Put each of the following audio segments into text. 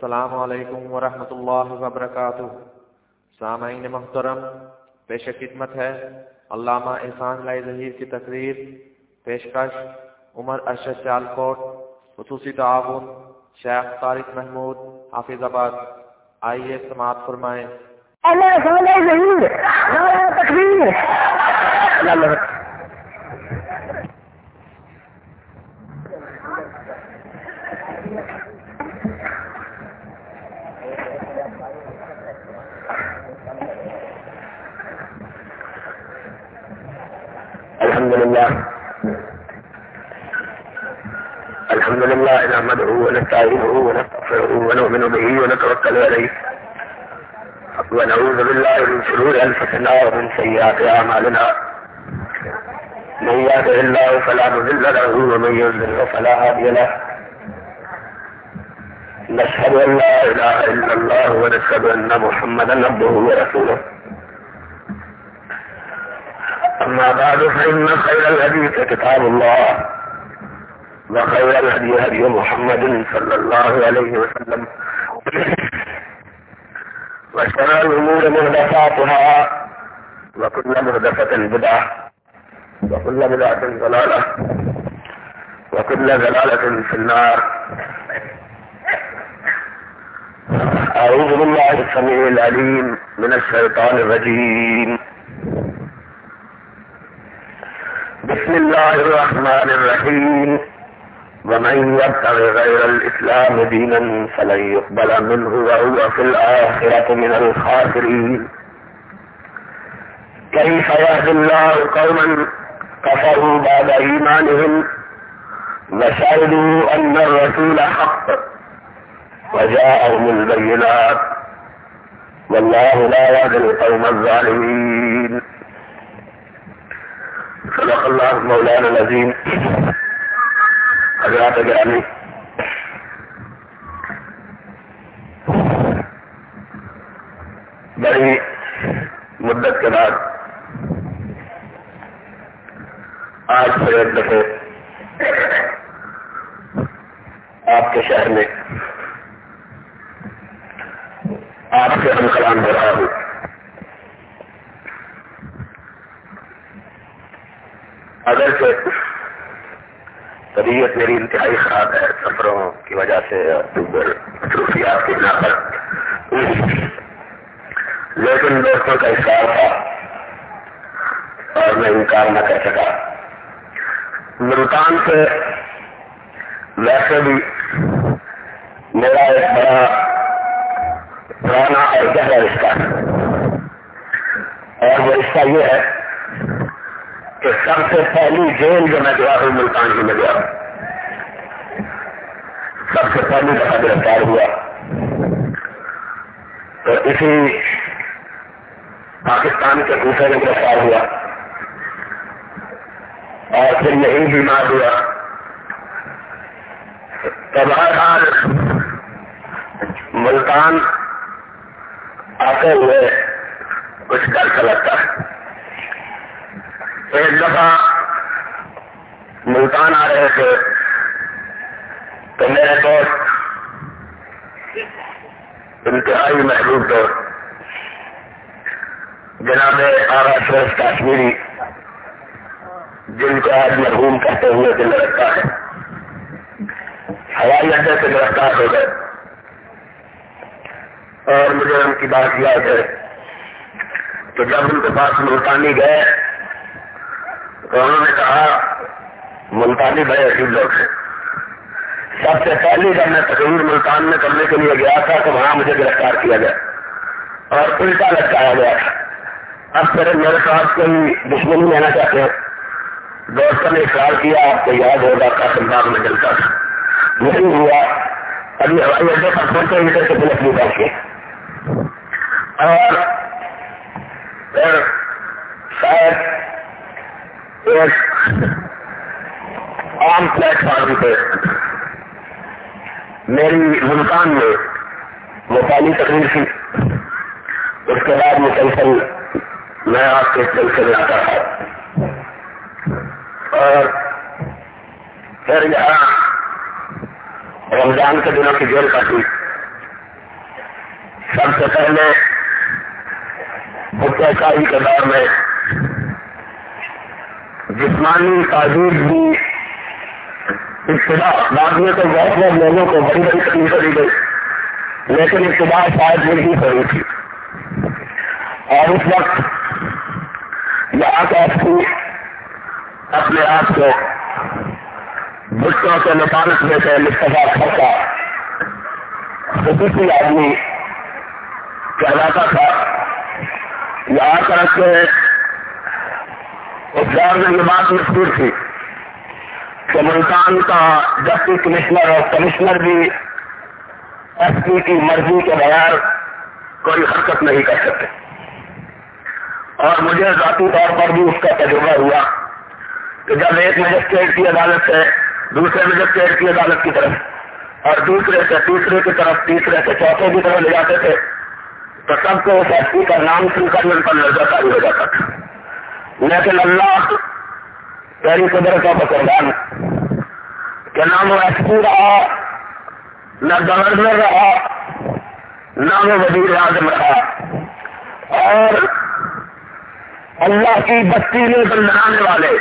السلام علیکم ورحمۃ اللہ وبرکاتہ۔ سامعین محترم پیش خدمت ہے علامہ احسان لائی ظہیر کی تقریر پیشکش عمر ارشد سیال کوٹ خصوصی تعاون شیخ طارق محمود حافظ آباد۔ آئیے سماعت فرمائیں۔ الحمد من يهده الله فلا مضل له، ومن يضلل فلا هادي له. نشهد ان لا اله الا الله، ونشهد ان محمدا عبده ورسوله. أما بعد، فإن خير الحديث كتاب الله، وخير الهدي هدي محمد صلى الله عليه وسلم. وشر الأمور مهدفاتها، وكل مهدفة بدعة. وكل بدعة ضلالة، وكل ضلالة في النار. أعوذ بالله السميع العليم من الشيطان الرجيم. بسم الله الرحمن الرحيم. ومن يبتغي غير الإسلام دينا فلن يقبل منه وهو في الآخرة من الخاسرين. كيف يهدي الله قوما كفروا بعد إيمانهم وشهدوا أن الرسول حق وجاءهم البينات والله لا يهدي القوم الظالمين. صدق اللہ مولانا العظیم حضرات گرامی بڑی مدت کے بعد آج سے ایک دفعے آپ کے شہر میں آپ سے ہم کلام ہو رہا ہوں۔ اگر سے طبیعت میری انتہائی خراب ہے، سفروں کی وجہ سے اکتوبر مصروفیات کی بنا پر۔ لیکن دوستوں کا اشار تھا اور میں انکار نہ کر سکا۔ ملتان سے ویسے بھی میرا ایک بڑا پرانا اور گہرا رشتہ اور وہ رشتہ یہ ہے کہ سب سے پہلی جیل جو میں گیا ہوں ملتان ہی میں گیا۔ ہوں سب سے پہلی دفعہ گرفتار ہوا۔ تو اسی پاکستان کے دوسرے میں گرفتار ہوا۔ اور پھر یہی بیمار ہوا۔ تو بہرحال ملتان آتے ہوئے کچھ ڈر کا لگتا۔ ہے ایک دفعہ ملتان آ رہے تھے تو میرے دوست انتہائی محبوب دوست، جناب آرا فیروز کاشمیری جن کو آج مرحوم کہتے ہوئے دل رکھا ہے۔ ہوائی اڈے سے گرفتار ہو گئے۔ اور مجھے ان کی بات یاد ہے۔ تو جب ان کے پاس ملتانی گئے، تو انہوں نے کہا، ملتانی بڑے عجیب لوگ ہیں۔ سب سے پہلی جب میں تقریر ملتان میں کرنے کے لیے گیا تھا، تو وہاں مجھے گرفتار کیا گیا۔ اور الٹا لٹکایا گیا تھا۔ اب پھر میرے ساتھ کوئی دشمنی لینا چاہتے ہیں دوستوں نے اقرار کیا، آپ کو یاد ہوگا قاسم باغ میں جلتا تھا۔ نہیں ہوا، ابھی ہوائی اڈے پر پہنچے ہی سے پولیس نہیں پہنچ اور پھر شاید ایک عام پلیٹ فارم پہ میری ملتان میں وہ پہلی تقریر تھی۔ اس کے بعد مسلسل میں آپ کے سلسلے آتا تھا۔ اور پھر یہاں رمضان کے دنوں کی جیل کاٹی۔ سب سے پہلے شاہی کے دور میں جسمانی تعزیر بھی ابتدا بعد میں تو بہت بہت لوگوں کو بڑی بڑی تکلیف دی گئی، لیکن ابتدا شاید نہیں پڑی تھی۔ اور اس وقت یہاں کا اپنے آپ کو بچوں کے مطابق میں سے مستفا خرچہ خصوصی آدمی کہلاتا تھا، یہاں طرف اس دور میں یہ بات مشہور تھی کہ ملتان کا ڈپٹی کمشنر اور کمشنر بھی ایس پی کی مرضی کے بغیر کوئی حرکت نہیں کر سکتے۔ اور مجھے ذاتی طور پر بھی اس کا تجربہ ہوا۔ کہ جب ایک مجسٹریٹ کی عدالت سے دوسرے مجسٹریٹ کی عدالت کی طرف، اور دوسرے سے تیسرے کی طرف، تیسرے سے چوتھے کی طرف لے جاتے تھے، تو سب کو اس ایس پی کا نام سن کر ان پر نظر کاری ہو جاتا تھا۔ لیکن اللہ تیری قدرتوں کا قربان کہ نہ وہ ایس پی رہا، نہ گورنر رہا، نہ وہ وزیر اعظم رہا۔ اور اللہ کی بستی میں بنانے والے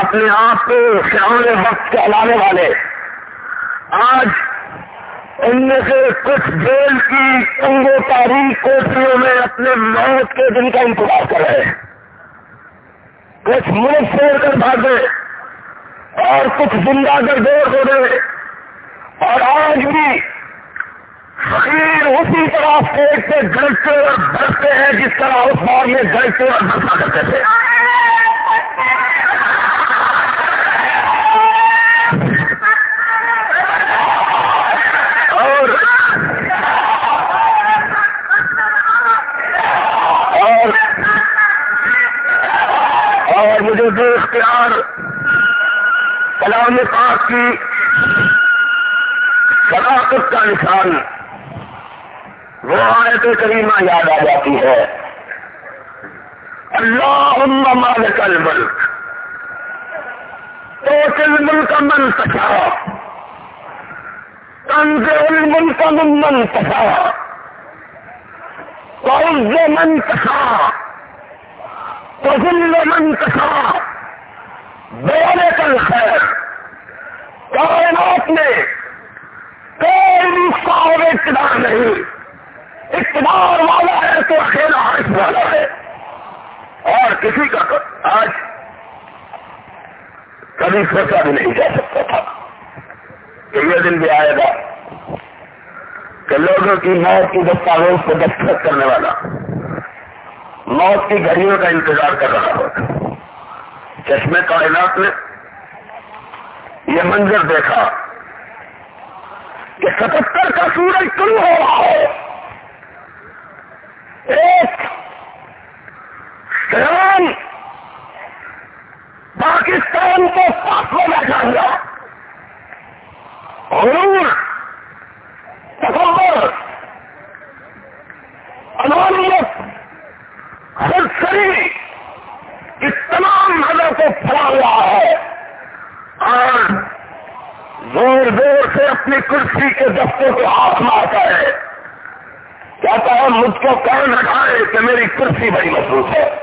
اپنے آپ کو شام وقت کے لانے والے۔ آج ان میں سے کچھ جیل کی انگو تاریخ کوٹریوں میں اپنے موت کے دن کا انتظار کر رہے ہیں۔ کچھ ملک چھوڑ کر بھاگے اور کچھ زندہ گردور ہو رہے اور آج بھی فقیر اسی طرح پیٹ سے گرتے اور بڑھتے ہیں جس طرح اس بار میں گرتے اور برسا کرتے تھے اور مجھے جو اختیار کلام پاک کی صداقت کا نشان وہ آیت کریمہ یاد آ جاتی ہے۔ اللہ مالک الملک۔ تو چل ملک من سچا تنز الملک من من سچا من سچا تذل من کسا بولے کل خیر کائنات میں کوئی بھی صاحب اقتدار نہیں۔ کسی کا آج کبھی سوچا بھی نہیں جا سکتا تھا کہ یہ دن بھی آئے گا کہ لوگوں کی موت کی دستاویز کو دستخط کرنے والا موت کی گھڑیوں کا انتظار کر رہا ہوتا چشمے کائنات میں یہ منظر دیکھا کہ ستہتر کا سورج شروع ہو رہا ہے۔ ایک سیان پاکستان کو ساتھ میں بیٹھا ہوا غرور تصور انوانیت خود سری اس تمام مذہب کو پھیلا ہوا ہے۔ اور زور زور سے اپنی کرسی کے دفتر کو ہاتھ مارتا ہے۔ کہتا ہے، مجھ کو کون ہٹائے کہ میری کرسی بڑی مضبوط ہے۔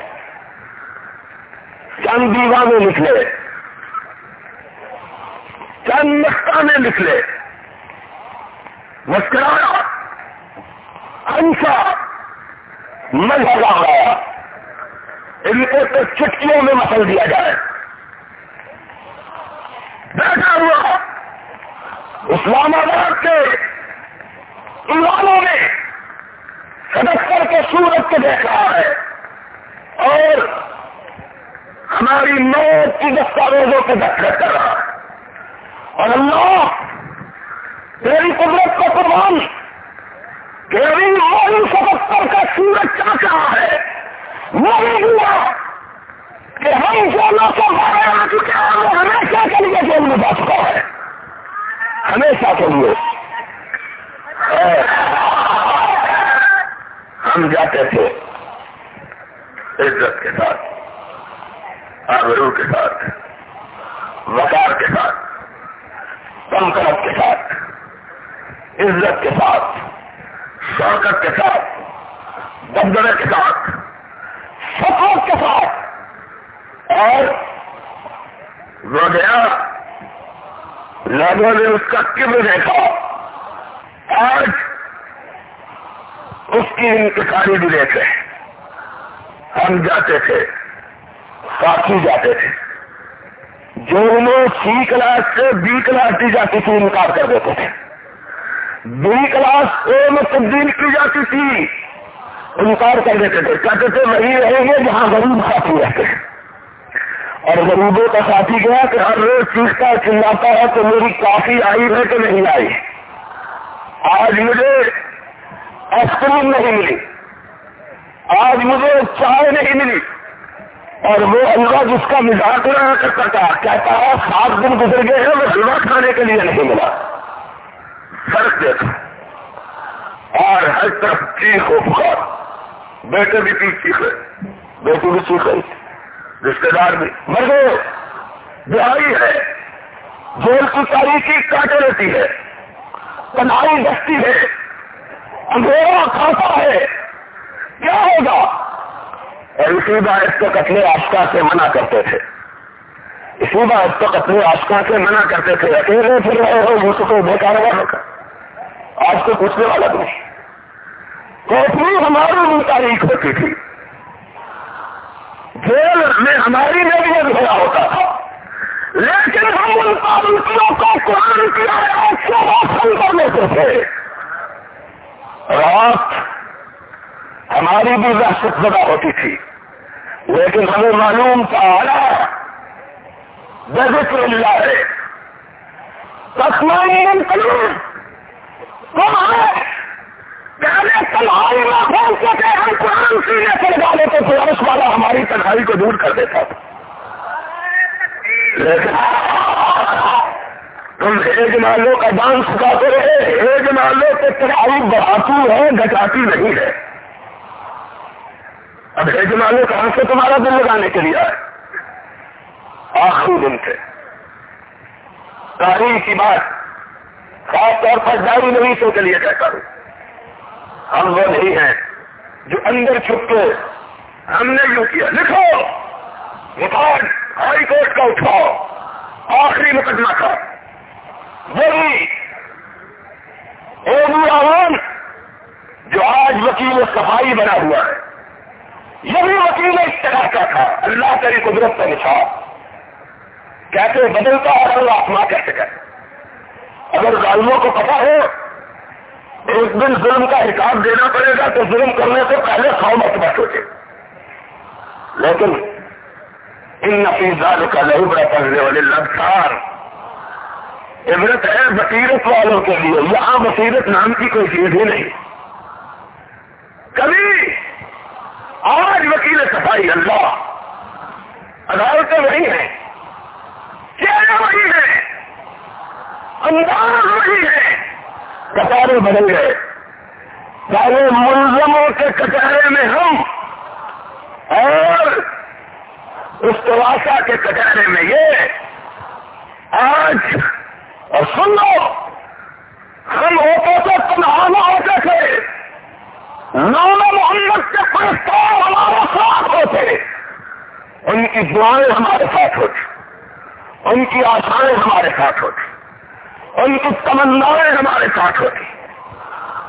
چند دیوانے نکلے چند مستانے نکلے مسکرایا۔ انسا۔ مذہب آ ان کو تو چٹکیوں میں مسل دیا جائے۔ بیٹھا ہوا۔ اسلام آباد کے ایوانوں نے سدستر کے سورت کو دیکھ رہا ہے۔ اور ہماری موت کی دستاویزوں کو دستخط کر رہا اور اللہ تیری قدرت کو قربان تیری موری ستستر کا سورج چاہ رہا ہے۔ وہی ہوا کہ ہم جو نہ سو آ چکے ہیں وہ ہمیشہ کے لیے جیل میں جا چکا ہے ہمیشہ کے لیے۔ ہم جاتے تھے عزت کے ساتھ۔ آبرو کے ساتھ، وقار کے ساتھ کم کرب کے ساتھ، عزت کے ساتھ شوقت کے ساتھ، دبدبے کے ساتھ سفر کے ساتھ، اور وہ گیا لوگوں نے اس کا کبر دیکھا؟ آج اس کی انتقالی بھی دیکھے۔ ہم جاتے تھے ساتھی جاتے تھے۔ جو انہیں سی کلاس سے بی کلاس دی جاتی تھی انکار کر دیتے تھے۔ بی کلاس اے میں تبدیل کی جاتی تھی، انکار کر دیتے تھے۔ کہتے تھے، وہی رہیں گے جہاں غریب ساتھی رہتے ہیں۔ اور غریبوں کا ساتھی گیا کہ ہر روز چیختا چلاتا ہے تو میری کافی آئی ہے کہ نہیں آئی۔ آج مجھے آئس کریم نہیں ملی۔ آج مجھے چائے نہیں ملی۔ اور وہ حلوہ جس کا مزاج رہا کرتا تھا، کہتا ہے، سات دن گزر گئے ہیں وہ حلوہ کھانے کے لیے نہیں ملا۔ فرق دیکھا اور ہر طرف چیخ بخار بیٹے بھی چیخ چیخ رہے بیٹے بھی چیخ رہی رشتے دار بھی۔ مر گئے بہاری ہے۔ جیل کی تاریخی کاٹے رہتی ہے۔ تنہائی دستی ہے۔ اندھیرا کھاتا ہے۔ کیا ہوگا؟ اور اسی باعث کو قتل آشکا سے منع کرتے تھے۔ اسی باعث کو قتل آشکا سے منع کرتے تھے۔ اکیلے پھر رہے ہو یہ تو کوئی بے کارواں ہوگا۔ آج کو پوچھنے والا نہیں۔ کوٹنی ہماری بھی تاریخ ہوتی تھی۔ جیل میں ہماری میں بھی بھرا ہوتا تھا۔ لیکن ہم ان پابندیوں کو قرآن کیا ہے کر لیتے تھے۔ رات ہماری بھی وحشت زدہ ہوتی تھی۔ لیکن ہمیں معلوم تھا بذکر اللہ ہے۔ تسمان پہلے تنہائی میں بول سکے ہم قرآن سینے سے لگا لیتے تھے اس والا ہماری تنہائی کو دور کر دیتا تھا۔ لیکن تم ایک مالو کا ڈانس سکھاتے رہے، ایک مالو کے تنہائی بڑھاتی ہے گٹاتی نہیں ہے۔ اب جمالے کہاں سے تمہارا دل لگانے کے لیے۔ آئے آخری دن تھے۔ تاریخ کی بات خاص طور پر جاری نہیں کے لیے کہتا ہوں۔ ہم وہ نہیں ہیں جو اندر چھپ کے ہم نے یوں کیا۔ لکھو۔ ریکارڈ ہائی کورٹ کا اٹھاؤ آخری مقدمہ تھا۔ وہی عوام جو آج وکیل صفائی بنا ہوا ہے۔ یہی وکیل اس طرح کا تھا۔ اللہ تری قدرت کا نشان۔ کیسے بدلتا اور اللہ آسما کیسے کہتے اگر ظالموں کو پتا ہو، ایک دن ظلم کا حساب دینا پڑے گا تو ظلم کرنے سے پہلے سو مرتبہ سوچے لیکن ان نفیزات کا نہیں بڑا پڑنے والے لگتار عبرت ہے بصیرت والوں کے لیے۔ یہاں بصیرت نام کی کوئی چیز ہی نہیں۔ کبھی آج وکیل صفائی اللہ۔ عدالتیں وہی ہیں۔ چہرے وہی ہیں۔ انداز وہی ہے کٹارے بدل گئے۔ پہلے ملزموں کے کٹارے میں ہم۔ اور اس تواشا کے کٹارے میں یہ۔ آج اور سن لو۔ ہم ہوتے تھے تنہانا ہوتے تھے۔ نام محمد کے پرستار ان کی دعائیں ہمارے ساتھ ہوتی ان کی آشائیں ہمارے ساتھ ہوتی ان کی تمنائیں ہمارے ساتھ ہوتی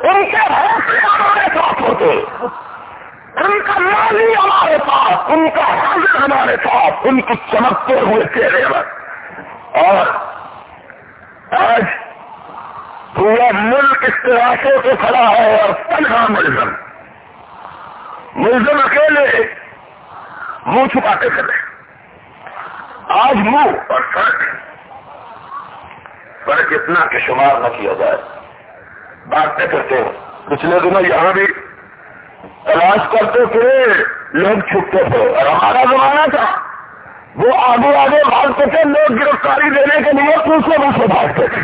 ان کے حوصلے ہمارے ساتھ ہوتے ان کا مالی ہمارے پاس، ان کا حاضر ہمارے ساتھ، ان کی چمکتے ہوئے چہرے پر۔ اور آج پورا ملک اس تراشے سے کھڑا ہے اور تنہا ملزم ملزم اکیلے منہ چھپاتے چلے۔ آج منہ اور فرق فرق اتنا کہ شمار نہ کیا جائے۔ باتیں کرتے ہیں۔ پچھلے دنوں یہاں بھی تلاش کرتے تھے، لوگ چھپتے تھے۔ اور ہمارا زمانہ تھا۔ وہ آگے آگے بھاگتے تھے، لوگ گرفتاری دینے کے لیے دوسرے منہ سے بھاگتے تھے۔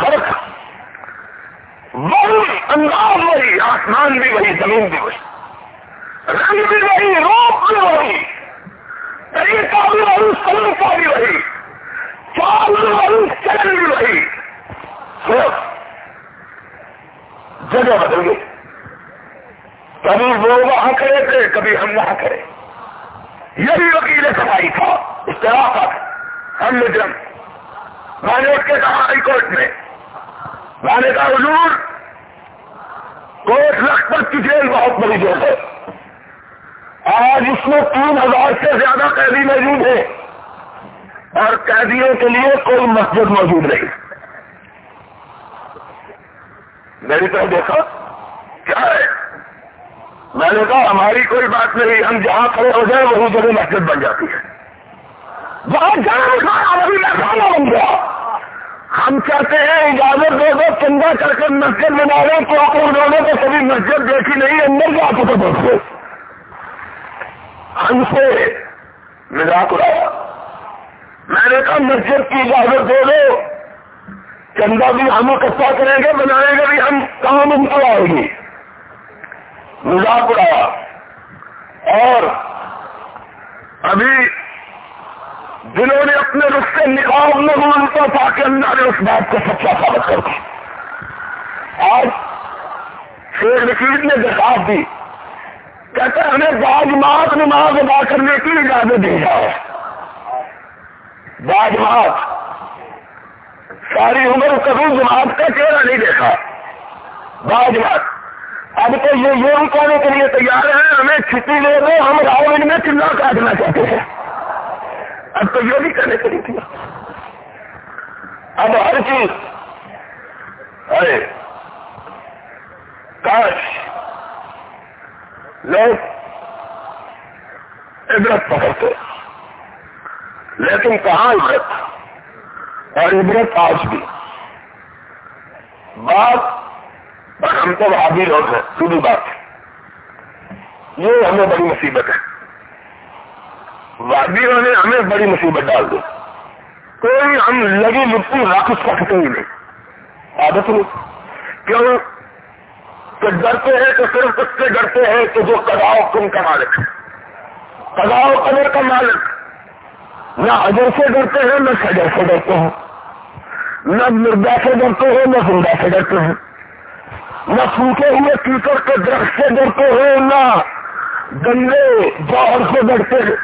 فرق۔ وہی انداز وہی، آسمان بھی وہی، زمین بھی وہی۔ رنگ بھی وہی روپ بھی وہی۔ طریقہ بھی وہی سلیقہ بھی وہی۔ چال بھی وہی، چلن بھی وہی۔ صرف جگہ بدل گئی۔ کبھی وہ وہاں کھڑے تھے، کبھی ہم وہاں کھڑے۔ یہی وکیل صفائی تھا اشتراک ہم نے جب میں نے اس کے کہا ہائی کورٹ میں۔ میں نے کہا، حضور، کوٹ لکھپت کی جیل بہت بڑی جیل ہے۔ آج اس میں تین ہزار سے زیادہ قیدی موجود ہیں۔ اور قیدیوں کے لیے کوئی مسجد موجود نہیں۔ میری طرف دیکھا۔ کیا ہے؟ میں نے کہا، ہماری کوئی بات نہیں، ہم جہاں کھڑے ہو جائیں وہی جگہ مسجد بن جاتی ہے۔ جہاں جہاں وہی میں بن گیا ہم چاہتے ہیں اجازت دے دو چندہ کر کے مسجد بنا رہے تو آپ انہوں نے تو کبھی مسجد دیکھی نہیں، اندر جا کے تو دیکھو۔ ہم سے مزاق اڑایا میں نے کہا، مسجد کی اجازت دے دو۔ چندہ بھی ہم اکٹھا کریں گے، بنائیں گے بھی ہم، کہاں ان کو آئے گی؟ مزاق اڑایا اور ابھی جنہوں نے اپنے رخ سے نکال نہیں تھا تاکہ اللہ نے اس بات کو سچا ثابت کر دیا۔ آج شیر رشید نے درخواست دی۔ کہتے ہمیں باجماعت نماز ادا کرنے کی اجازت دی جائے باجماعت ساری عمر کبھی جماعت کا چہرہ نہیں دیکھا۔ باجماعت اب تو یہ یہ بھی کہنے کے لیے تیار ہے ہمیں چھٹی لے دو، ہم راؤنڈ میں چلا کاٹنا چاہتے ہیں۔ اب تو یہ بھی کرنے کے لیے اب ہر چیز۔ ارے، کاش۔ لوگ عبرت پکڑتے لیکن کہاں عبرت؟ اور عبرت آج بھی۔ بات اور ہم تو آدھی لوگ ہیں سیدھی بات یہ ہمیں بڑی مصیبت ہے۔ وادیوں نے ہمیں بڑی مصیبت ڈال دی۔ کوئی ہم لگی لپتی واپس سکتے ہی نہیں۔ عادت نہیں۔ کیوں؟ کہ ڈرتے ہیں تو صرف اس سے ڈرتے ہیں کہ جو کداؤ کم کا مالک ہے۔ کداؤ قدر کا مالک۔ نہ اجر سے ڈرتے ہیں، نہ سجر سے ڈرتے ہیں۔ نہ مردا سے ڈرتے ہیں، نہ زندہ سے ڈرتے ہیں۔ نہ سوکھے ہوئے کیچڑ کے درخت سے ڈرتے ہیں، نہ گندے جوہر سے ڈرتے ہیں۔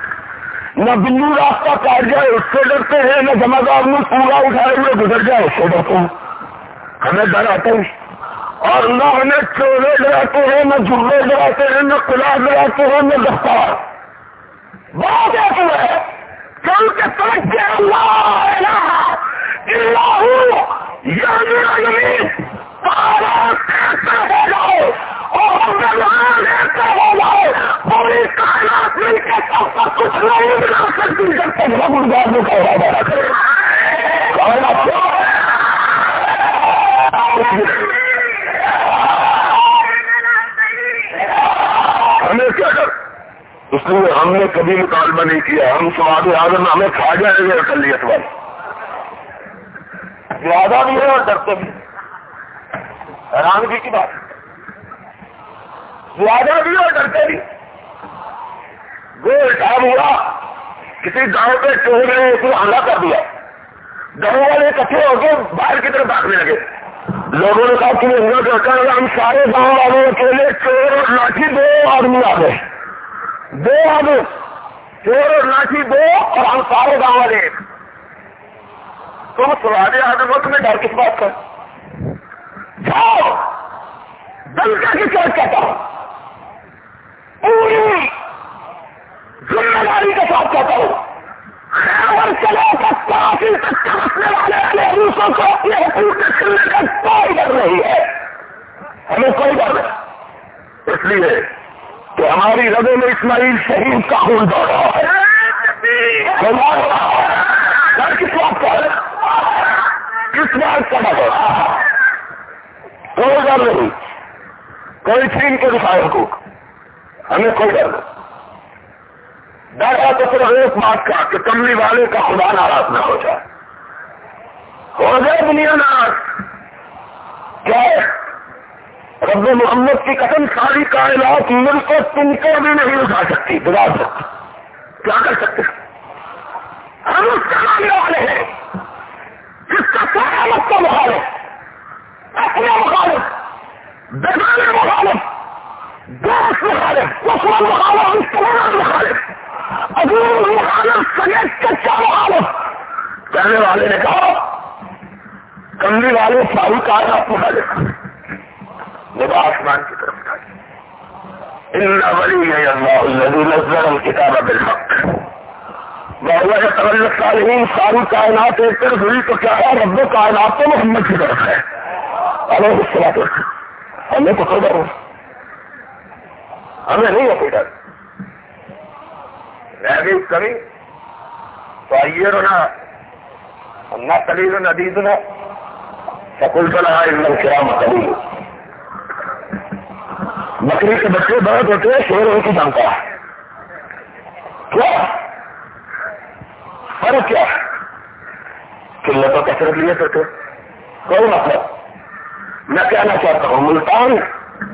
نہ بلو راستہ کاٹ جائے، اس سے ڈرتے ہیں، نہ جمع دار میں پورا اٹھائے ہوئے گزر جائے، اس سے ڈرتے ہیں۔ ہمیں ڈر آتے ہیں اور نہ ہمیں چورے ڈراتے ہیں، نہ جملے ڈراتے ہیں، نہ کلا ڈراتے ہیں، نہ دفتار بات ایسا ہے۔ کیونکہ توجہ اللہ یعنی یعنی پوری کائنات مل کے سب کچھ نہیں بنا سکتی۔ جب تک رب گارنے کا کبھی مطالبہ نہیں کیا۔ ہم سواد اعظم ہمیں کھا جائیں گے اقلیت والے زیادہ بھی ہے اور ڈرتے بھی۔ حیرانگی کی بات۔ زیادہ بھی اور ڈرتے بھی۔ وہ الٹام ہوا۔ کسی گاؤں پہ چور نے اس کو حملہ کر دیا۔ گاؤں والے اکٹھے ہو کے باہر کی طرف بھاگنے لگے۔ لوگوں نے کہا کہ حملہ کر ہم سارے گاؤں والوں کے لیے چور اور لاٹھی دو آدمی آ گئے۔ دو آدمی۔ چور اور لاٹھی دو اور ہم سارے گاؤں والے۔ تم سواد آدم ہو تمہیں ڈر کس بات کر جاؤ دل کا کس کہتا ہوں؟ پوری ذمہ داری کے ساتھ کہتا ہوں۔ خیبر چلا سکتا رکھنے والے والے روسوں کو اپنے حقوق کھلنے کا کوئی ڈر نہیں ہے۔ ہمیں کوئی ڈر نہیں۔ اس لیے ہماری رگوں میں اسماعیل شہید کا خون دوڑ رہا ہے۔ کس بات کا ہے؟ کس بات کا ڈر کوئی ڈر نہیں۔ کوئی چھین کے دکھائے حقوق۔ ہمیں کوئی ڈر نہیں۔ ڈر ہے تو صرف ایک بات کا کہ کملی والے کا خدا ناراض نہ ہو جائے۔ ہو جائے دنیا ناراض۔ کیا رب محمد کی قسم، ساری کائنات ملک کو تم کو بھی نہیں اٹھا سکتی، بلا سکتی کیا کر سکتے ہم اس کا ماننے والے ہیں جس کا سارا مت کا مخالف اپنا مخالف بیمار مخالف دوست مخالف دشمن مخالف استعمال مخالف ابور مخالف سگیت کچا مخالف کہنے والے نے کہا کمری والے فاروق آپ مخالف وہ آسمان کی طرف تھا ان ولی اللہ الذي نزل الكتاب بالحق. وهو يتولى الصالحين ساری کائنات ایک طرف ہوئی تو کیا ہے؟ رب کائنات تو محمد کی طرف ہے۔ علیہ السلام ہمیں تو کوئی ہمیں نہیں ہے ڈر۔ رہ گئی کمی تو آئیے رونا۔ نہ کلیل ندید نہ۔ سکول چلا ہے کرام کلیل بکری کے بچے بہت ہوتے ہیں، شیر ان کی جانتا ہے۔ کیا؟ فرق کیا؟ کلے تو کثرت لیے تھے۔ کوئی مطلب؟ میں کہنا چاہتا ہوں، ملتان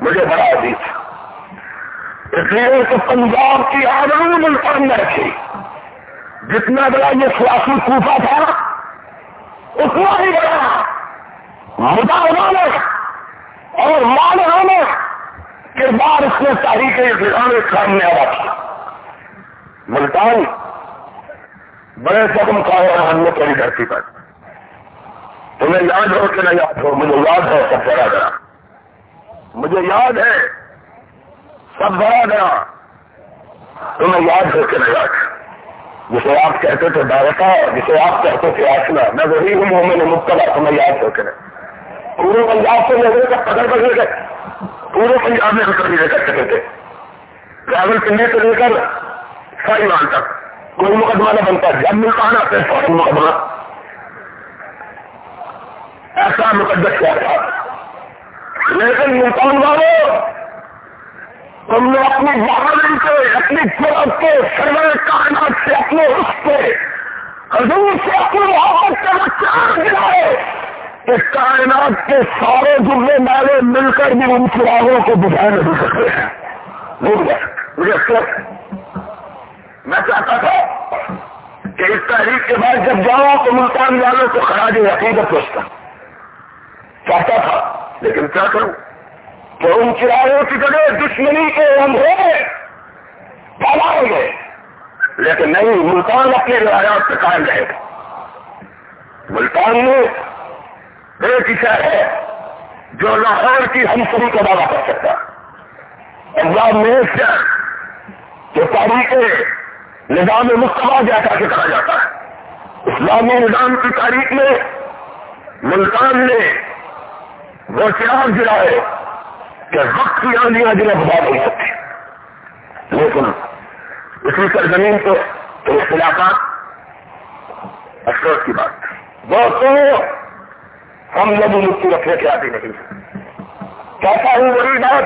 مجھے بڑا عزیز اس لیے تو پنجاب کی آرام ملتان میں رکھی جتنا بڑا یہ سیاسی کوفہ تھا، اتنا ہی بڑا۔ مدا اور مال نے کردار اس نے تاریخ اسلام سامنے آ رکھا ملتان بڑے قدم کا ہم نے تیری دھرتی پر۔ تمہیں یاد ہو کہ نہ یاد ہو، مجھے یاد ہے، سب بڑا گیا۔ مجھے یاد ہے، سب بڑا گیا۔ تمہیں یاد ہو کہ نہ یاد جسے آپ کہتے تھے دعوتا جسے آپ کہتے تھے آسنا میں وہی ہوں، مومن مبتلا، تمہیں یاد ہو کہ نہیں پورے پنجاب سے لوگوں کا پکڑ پکڑ کے پورے پنجاب میں کر لے کر سکتے تھے۔ راول پنڈی سے لے کر ساری مان تک کوئی مقدمہ نہ بنتا، جب ملتا ہے نا، پھر فوراً مقدمہ۔ ایسا مقدس کیا تھا۔ لیکن ملتان والوں تم نے اپنی بہادری سے، اپنی فروغ کے سروے کائنات سے، اپنے اس سے حضور سے اپنی محبت کا چار دلائے کہ کائنات کے سارے جملے نالے مل کر بھی ان چراغوں کو بجھا نہیں سکتے ہیں مجھے میں چاہتا تھا کہ اس تحریک کے بعد جب جاؤں تو ملتان والوں کو خراج عقیدت پوچھتا چاہتا تھا، لیکن کیا کروں؟ کہ ان چراغوں کی جگہ دشمنی کے اندھے پھیلائیں گے لیکن نہیں، ملتان اپنے روایات سے قائم رہے گا۔ ملتان میں ایک شہر ہے جو لاہور کی ہمسری کا دعویٰ کر سکتا اللہ میں شہر جو تاریخ نظام مستفا جیسا کہ کہا جاتا ہے۔ اسلامی نظام کی تاریخ میں ملتان نے وہ چراغ جلائے کہ وقت کی آندیاں جنہیں بتا نہیں سکتی لیکن اسی سرزمین کو تو اختلافات، افسوس کی بات۔ دوستوں ہم لوگ مٹی رکھنے کے آتی نہیں کہتا ہوں بڑی بات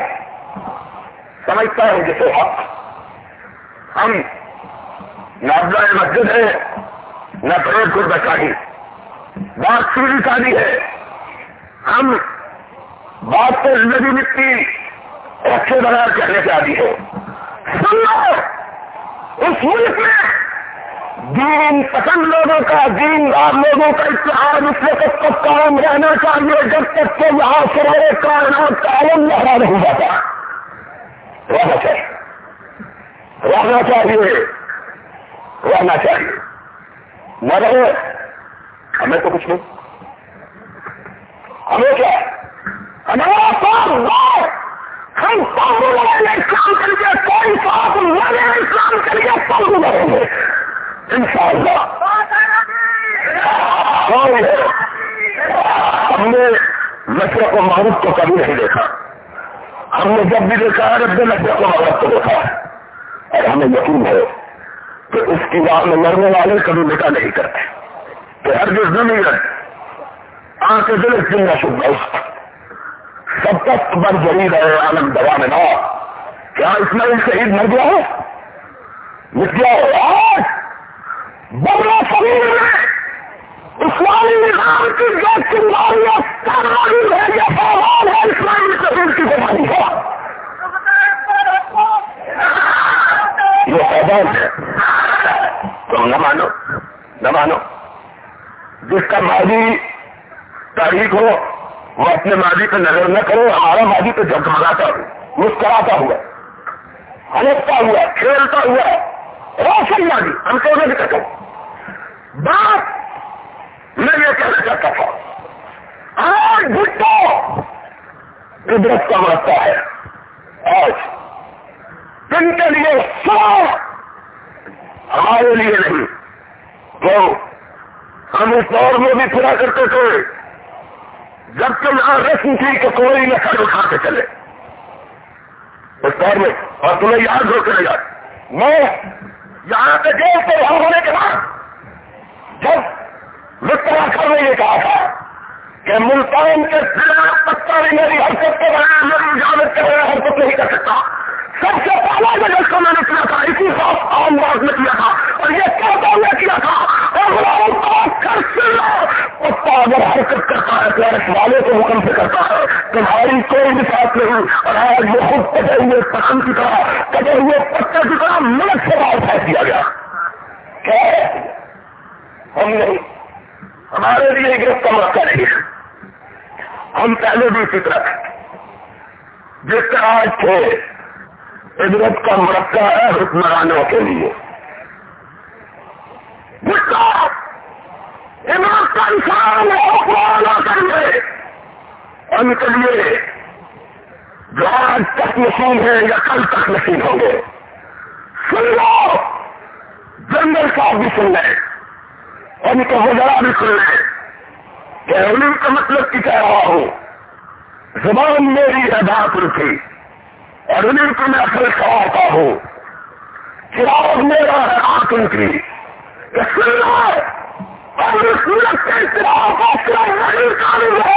سمجھتا ہوں جسے حق۔ ہم نہ مسجد ہے، نہ فروغ کو بچائی بات سیدھی سادی ہے۔ ہم بات کو زندگی مٹی رکھے بغیر کرنے کے آدھی ہے سن لو اس ملک میں دین پسند لوگوں کا، دین دار لوگوں کا اتحاد، اس وقت تک قائم رہنا چاہیے، جب تک کہ یہاں سرے کائنات کا عالم لہرا نہیں جاتا۔ رہنا چاہیے۔ رہنا چاہیے۔ رہنا چاہیے۔ مگر ہمیں تو کچھ نہیں۔ ہمیں کیا ہمارا کام ہم اسلام کر کے کوئی ساتھ لڑے اسلام کر کے پل لڑیں گے۔ ان شاء اللہ ہم نے نشرے کو معروف کو کبھی نہیں دیکھا۔ ہم نے جب بھی دیکھا ہے، رب نشرے کو معروف کو دیکھا ہے۔ اور ہمیں یقین ہے کہ اس کی راہ میں لڑنے والے کبھی مٹا نہیں کرتے۔ کہ ہر جو زمین آ کے دل چننا شدھ سب تک بر جری رہے عالم دوا میں نہ کیا اس میں شہید مر گیا ہے؟ مٹ گیا ہے۔ آج بڑا شریر میں اسلامی نظام کی جو چنگاریاں ہے ہے اسلامی شریر کی بیماری ہے یہ ہے۔ تم نہ مانو نہ مانو۔ جس کا ماضی تاریخ ہو، وہ اپنے ماضی پہ نظر نہ کرو، ہمارا ماضی پہ جگمگاتا ہوں مسکراتا ہوا ہنستا ہوا کھیلتا ہوا روشن ماضی ہم کو نہیں کہتا بات میں یہ کہنا چاہتا تھا۔ آج بھٹو قدرت کا مرتا ہے۔ آج دن کے لیے سو ہمارے لیے نہیں۔ تو ہم اس دور میں بھی پورا کرتے تھے۔ جب تم یہاں رسم تھی کہ کوئی نہ سر اٹھا کے چلے۔ اس دور میں، اور تمہیں یاد ہو کے یاد۔ میں یہاں پہ جیل پہ رہا ہونے کے بعد جب مسترا کر نے یہ کہا تھا کہ ملتان کے ضلع پتہ بھی میری حرکت کے بغیر میری اجازت کے بغیر حرکت نہیں کر سکتا۔ سب سے پہلا جو کو میں نے کیا تھا، اسی ساتھ عام بات میں کیا تھا اور یہ کہتا ہوا کیا تھا؟ اور کرتا ہے تو والے کو حکم سے کرتا ہے۔ تمہاری کوئی بھی نہیں اور آج وہ خود پٹے ہوئے پسند کی طرح، کٹے ہوئے پتے کی طرح ملک سے باہر پھینک دیا گیا۔ کیا ہم نہیں۔ ہمارے لیے ایک کا موقع نہیں ہم پہلے بھی اسی طرح جس طرح آج تھے، عبرت کا مرکہ ہے حکمرانوں کے لیے۔ جس طرح عبرت کا انسان حکمرانہ کرنے۔ ان کے لیے جو آج تک نشین ہے یا کل تک نشین ہوں گے۔ سن لو، جنگل صاحب بھی سن لیں۔ ان کے وزرا بھی سن لیں۔ کہ انہیں کا مطلب کی کہہ رہا ہوں؟ زبان میری ہے بات رکھی اور انہیں کو میں اصل کھواتا ہوں؟ چراغ میرا ہے آنکھ ان کی اور سورت کے کا چراغ رہے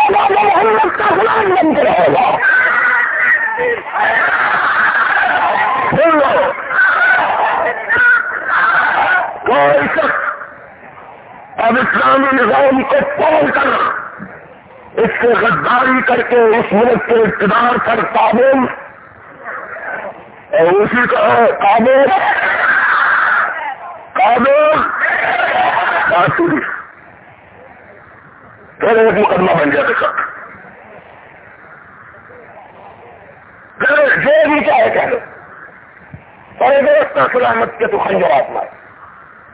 گا محمد کا غلام بن کے رہے گا کوئی شخص اب اسلامی نظام کو پال کر اس سے غداری کر کے اس ملک کے اقتدار پر تعلیم اور اسی کا کابل ہوئی پھر ایک مقدمہ بن جاتا سب جو بھی چاہے کہہ لو۔ اور ایک سلامت کے تو خنجرات مار